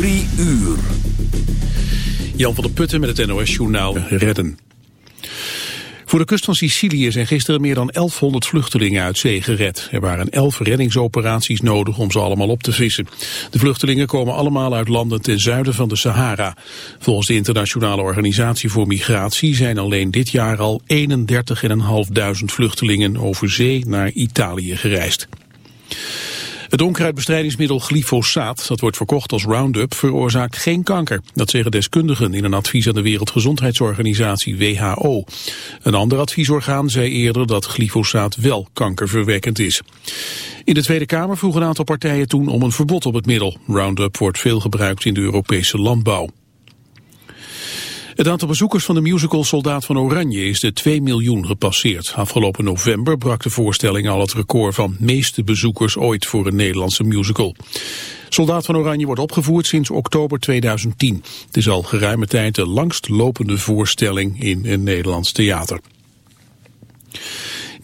Drie uur. Jan van der Putten met het NOS-journaal redden. Voor de kust van Sicilië zijn gisteren meer dan 1100 vluchtelingen uit zee gered. Er waren 11 reddingsoperaties nodig om ze allemaal op te vissen. De vluchtelingen komen allemaal uit landen ten zuiden van de Sahara. Volgens de Internationale Organisatie voor Migratie zijn alleen dit jaar al 31.500 vluchtelingen over zee naar Italië gereisd. Het onkruidbestrijdingsmiddel glyfosaat, dat wordt verkocht als Roundup, veroorzaakt geen kanker. Dat zeggen deskundigen in een advies aan de Wereldgezondheidsorganisatie WHO. Een ander adviesorgaan zei eerder dat glyfosaat wel kankerverwekkend is. In de Tweede Kamer vroegen een aantal partijen toen om een verbod op het middel. Roundup wordt veel gebruikt in de Europese landbouw. Het aantal bezoekers van de musical Soldaat van Oranje is de 2 miljoen gepasseerd. Afgelopen november brak de voorstelling al het record van meeste bezoekers ooit voor een Nederlandse musical. Soldaat van Oranje wordt opgevoerd sinds oktober 2010. Het is al geruime tijd de langst lopende voorstelling in een Nederlands theater.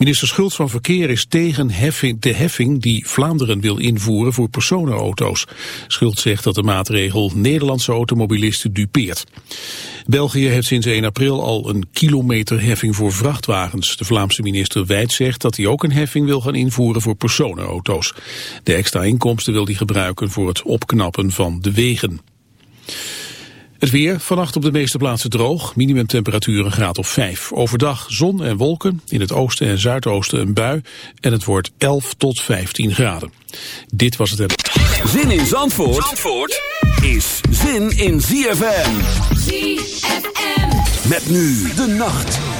Minister Schultz van Verkeer is tegen de heffing die Vlaanderen wil invoeren voor personenauto's. Schultz zegt dat de maatregel Nederlandse automobilisten dupeert. België heeft sinds 1 april al een kilometerheffing voor vrachtwagens. De Vlaamse minister Wijd zegt dat hij ook een heffing wil gaan invoeren voor personenauto's. De extra inkomsten wil hij gebruiken voor het opknappen van de wegen. Het weer, vannacht op de meeste plaatsen droog, minimumtemperatuur een graad of 5. Overdag zon en wolken, in het oosten en zuidoosten een bui en het wordt 11 tot 15 graden. Dit was het... Zin in Zandvoort, Zandvoort is zin in ZFM. ZFM. Met nu de nacht.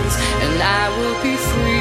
and I will be free.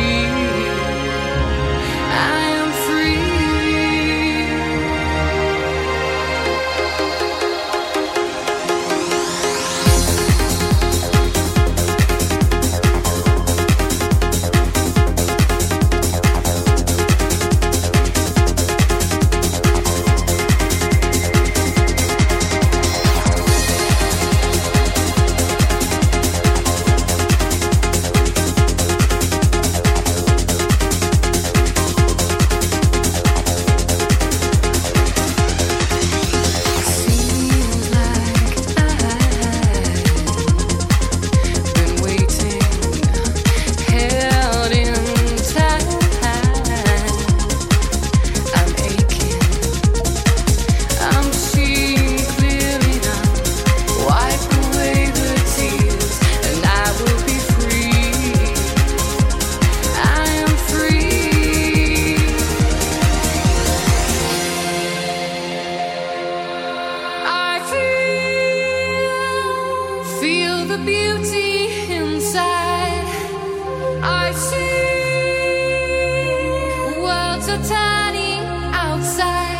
Never gonna survive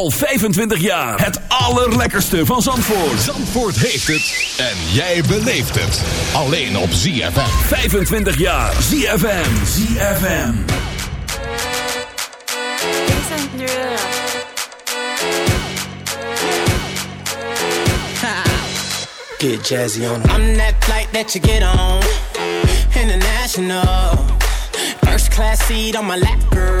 Al 25 jaar. Het allerlekkerste van Zandvoort. Zandvoort heeft het. En jij beleeft het. Alleen op ZFM. 25 jaar. ZFM. ZFM. Get jazzy on. I'm that flight that you get on. International. First class seat on my lap, girl.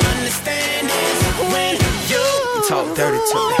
dirty to me.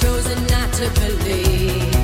chosen not to believe.